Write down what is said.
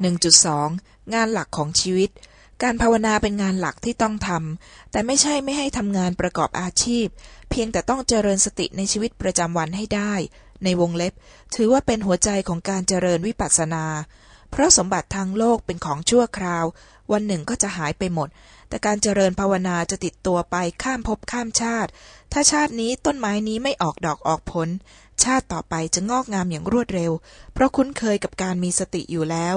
1.2 งานหลักของชีวิต การภาวนาเป็นงานหลักที่ต้องทำ แต่ไม่ใช่ไม่ให้ทำงานประกอบอาชีพ เพียงแต่ต้องเจริญสติในชีวิตประจำวันให้ได้ ในวงเล็บ ถือว่าเป็นหัวใจของการเจริญวิปัสสนา เพราะสมบัติทางโลกเป็นของชั่วคราว วันหนึ่งก็จะหายไปหมด แต่การเจริญภาวนาจะติดตัวไปข้ามภพข้ามชาติ ถ้าชาตินี้ต้นไม้นี้ไม่ออกดอกออกผลชาติต่อไปจะงอกงามอย่างรวดเร็ว เพราะคุ้นเคยกับการมีสติอยู่แล้ว